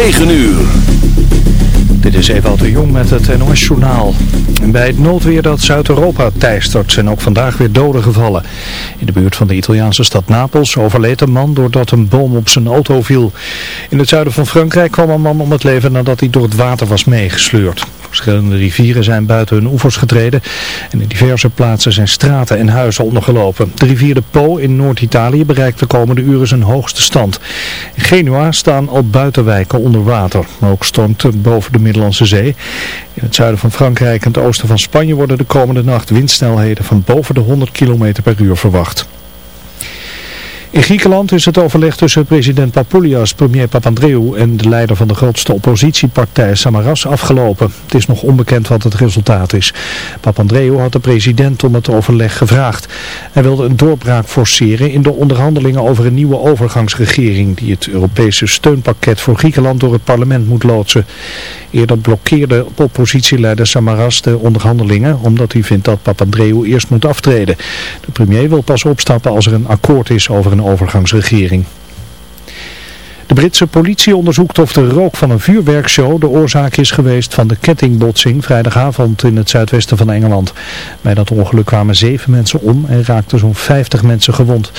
9 uur. Dit is Ewout de Jong met het NOS Journaal. Bij het noodweer dat Zuid-Europa teistert zijn ook vandaag weer doden gevallen. In de buurt van de Italiaanse stad Napels overleed een man doordat een boom op zijn auto viel. In het zuiden van Frankrijk kwam een man om het leven nadat hij door het water was meegesleurd. Verschillende rivieren zijn buiten hun oevers getreden en in diverse plaatsen zijn straten en huizen ondergelopen. De rivier de Po in Noord-Italië bereikt de komende uren zijn hoogste stand. In Genua staan al buitenwijken onder water, ook stormt boven de Middellandse Zee. In het zuiden van Frankrijk en het oosten van Spanje worden de komende nacht windsnelheden van boven de 100 km per uur verwacht. In Griekenland is het overleg tussen president Papoulias, premier Papandreou en de leider van de grootste oppositiepartij Samaras afgelopen. Het is nog onbekend wat het resultaat is. Papandreou had de president om het overleg gevraagd. Hij wilde een doorbraak forceren in de onderhandelingen over een nieuwe overgangsregering die het Europese steunpakket voor Griekenland door het parlement moet loodsen. Eerder blokkeerde oppositieleider Samaras de onderhandelingen omdat hij vindt dat Papandreou eerst moet aftreden. De premier wil pas opstappen als er een akkoord is over een overgangsregering. De Britse politie onderzoekt of de rook van een vuurwerkshow de oorzaak is geweest van de kettingbotsing vrijdagavond in het zuidwesten van Engeland. Bij dat ongeluk kwamen zeven mensen om en raakten zo'n 50 mensen gewond.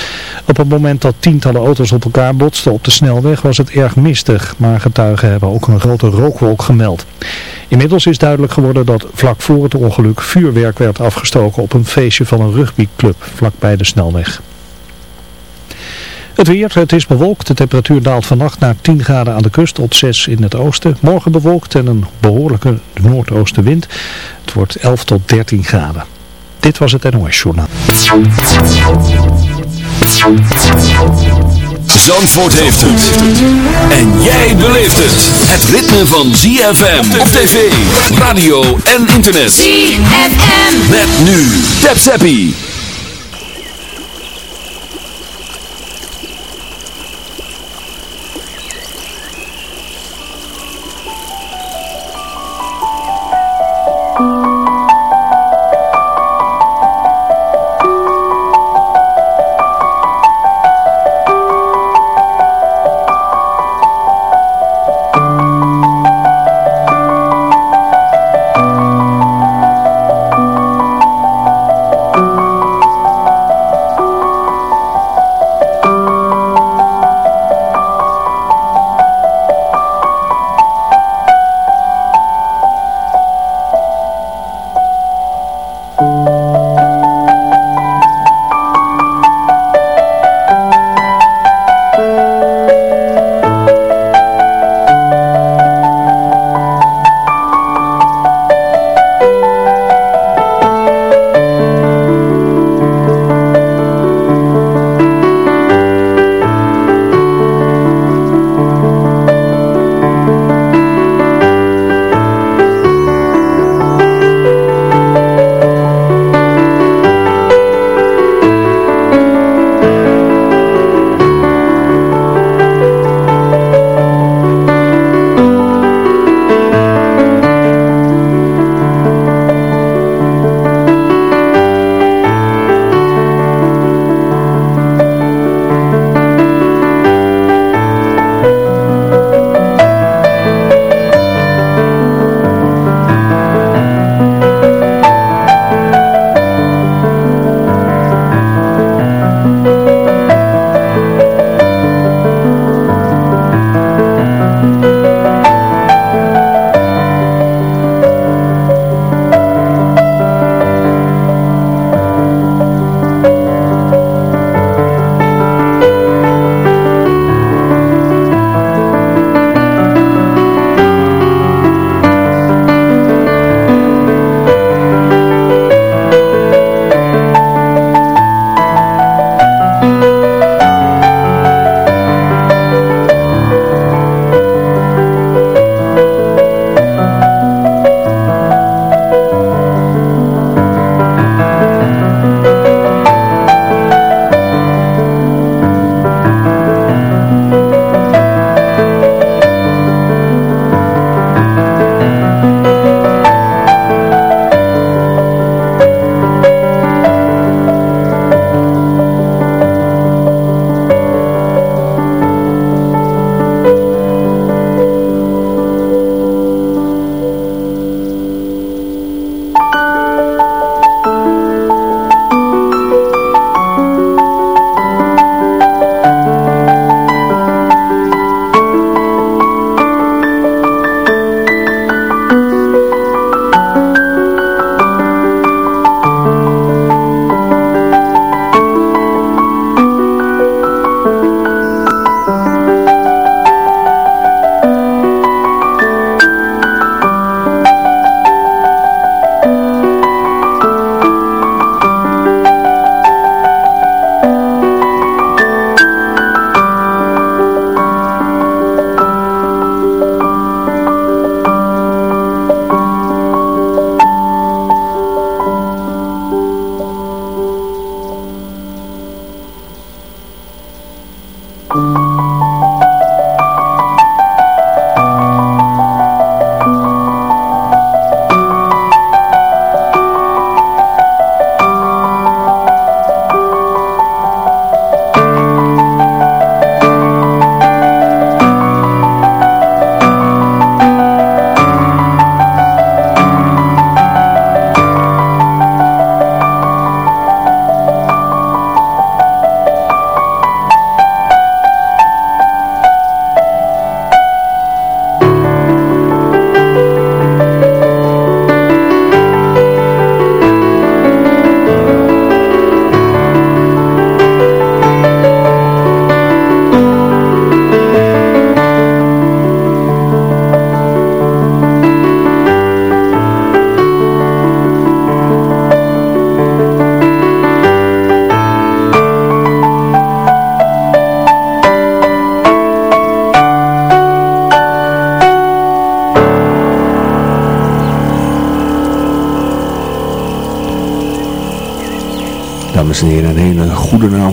Op het moment dat tientallen auto's op elkaar botsten op de snelweg was het erg mistig, maar getuigen hebben ook een grote rookwolk gemeld. Inmiddels is duidelijk geworden dat vlak voor het ongeluk vuurwerk werd afgestoken op een feestje van een rugbyclub vlakbij de snelweg. Het weer, het is bewolkt. De temperatuur daalt vannacht naar 10 graden aan de kust tot 6 in het oosten. Morgen bewolkt en een behoorlijke noordoostenwind. Het wordt 11 tot 13 graden. Dit was het NOS Journaal. Zandvoort heeft het. En jij beleeft het. Het ritme van ZFM op tv, radio en internet. ZFM. Met nu. Tap Zappie.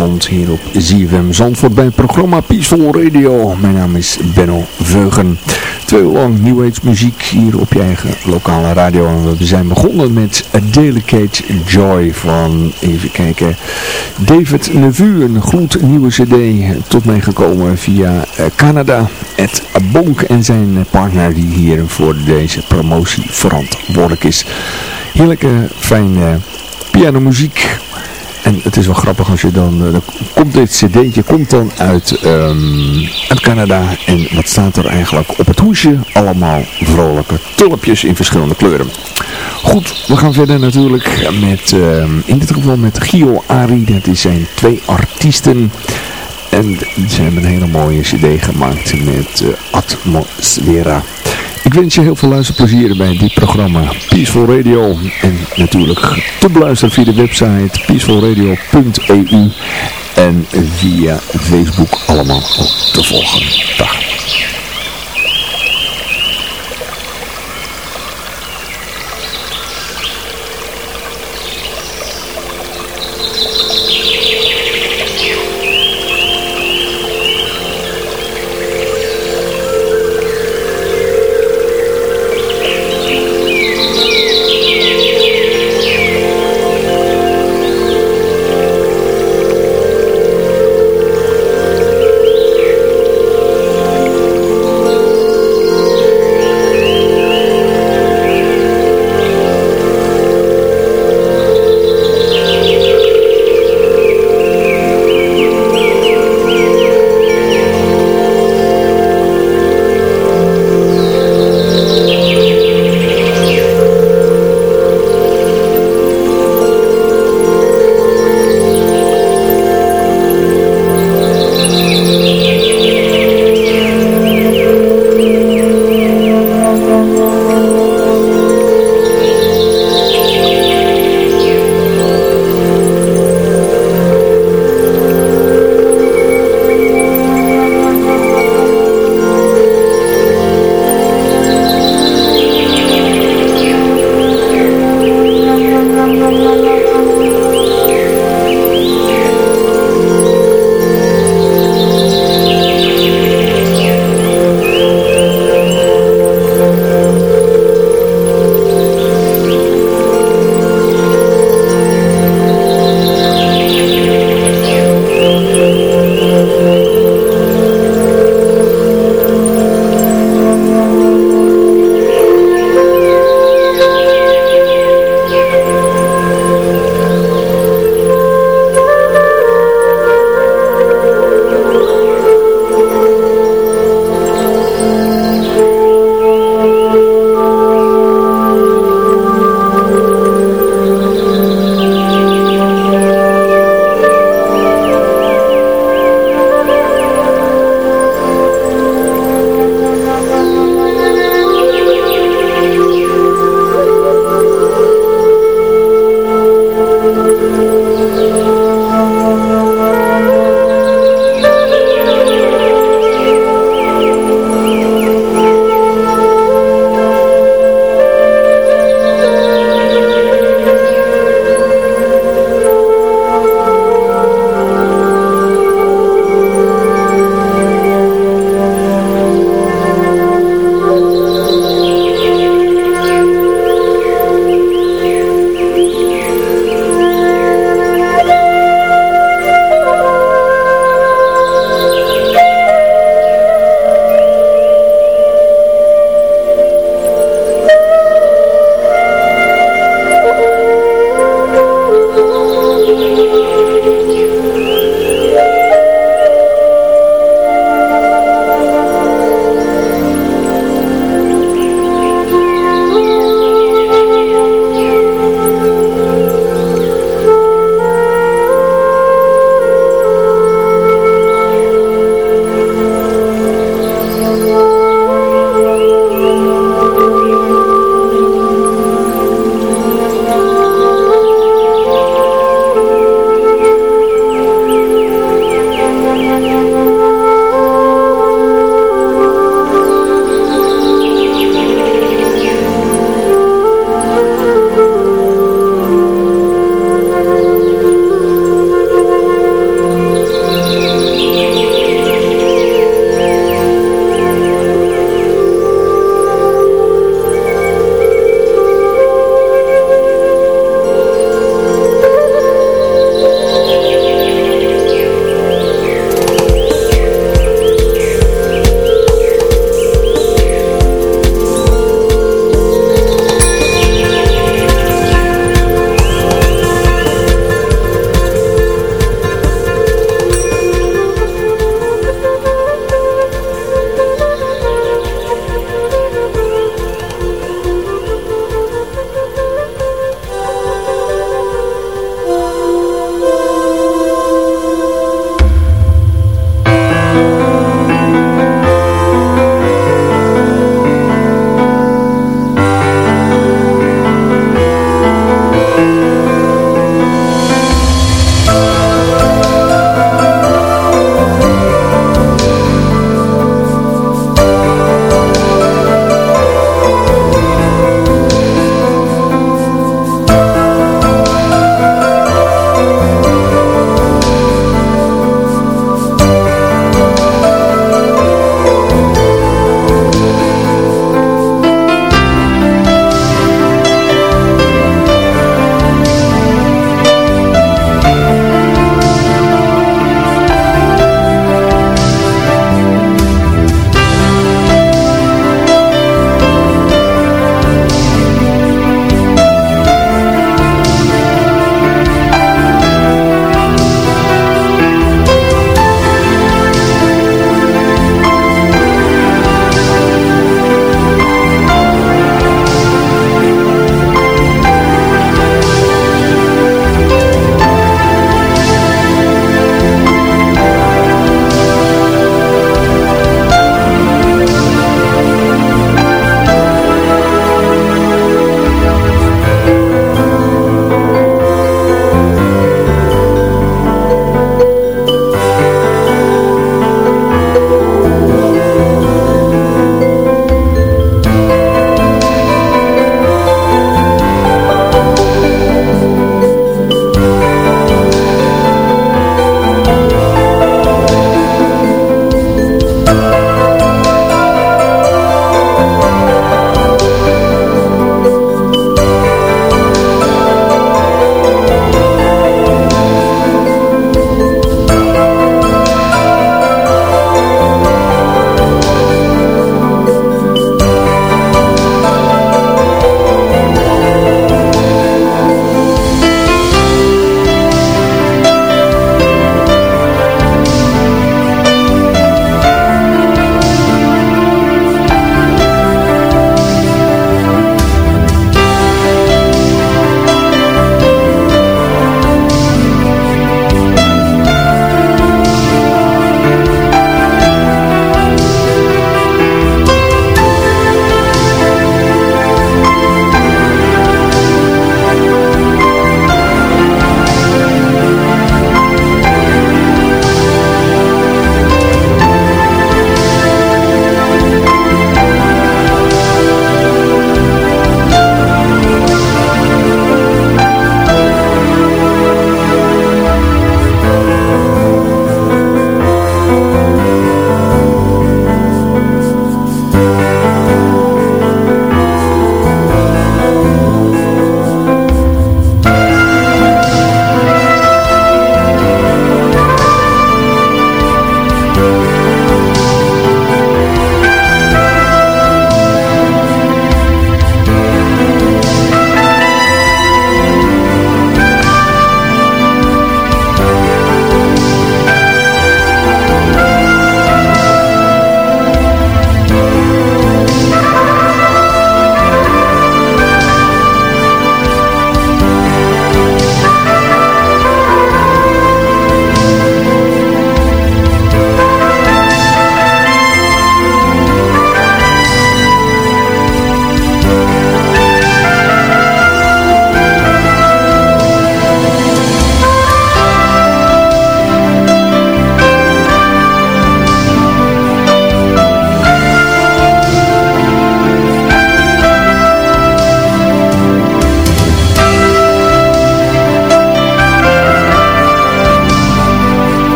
Hier op ZFM Zandvoort bij het programma Peaceful Radio. Mijn naam is Benno Veugen. Twee lang New Age muziek hier op je eigen lokale radio. En we zijn begonnen met A Delicate Joy van, even kijken, David Nevu. Een gloednieuwe cd tot mij gekomen via eh, Canada. Ed Bonk en zijn partner die hier voor deze promotie verantwoordelijk is. Heerlijke, fijne pianomuziek. En het is wel grappig als je dan, dan komt dit cd'tje komt dan uit, um, uit Canada. En wat staat er eigenlijk op het hoesje? Allemaal vrolijke tulpjes in verschillende kleuren. Goed, we gaan verder natuurlijk met, uh, in dit geval met Gio Ari. Dat is zijn twee artiesten. En ze hebben een hele mooie cd gemaakt met uh, Atmosfera. Ik wens je heel veel luisterplezier bij dit programma Peaceful Radio. En natuurlijk te beluisteren via de website peacefulradio.eu en via Facebook allemaal te volgen. Dag.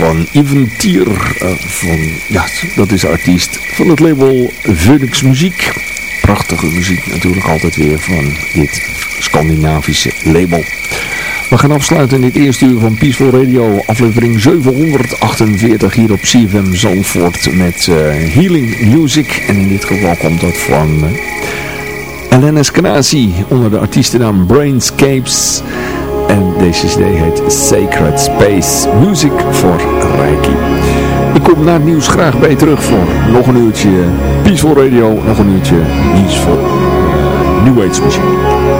Van Eventier. Uh, van, ja, dat is artiest van het label Phoenix Muziek. Prachtige muziek natuurlijk altijd weer van dit Scandinavische label. We gaan afsluiten in dit eerste uur van Peaceful Radio, aflevering 748 hier op CFM Zandvoort met uh, Healing Music. En in dit geval komt dat van uh, Elena Scanasi onder de artiestennaam Brainscapes. En deze CD heet Sacred Space Music for Reiki. Ik kom na het nieuws graag bij je terug voor nog een uurtje Peaceful Radio, nog een uurtje nieuws voor New Age muziek.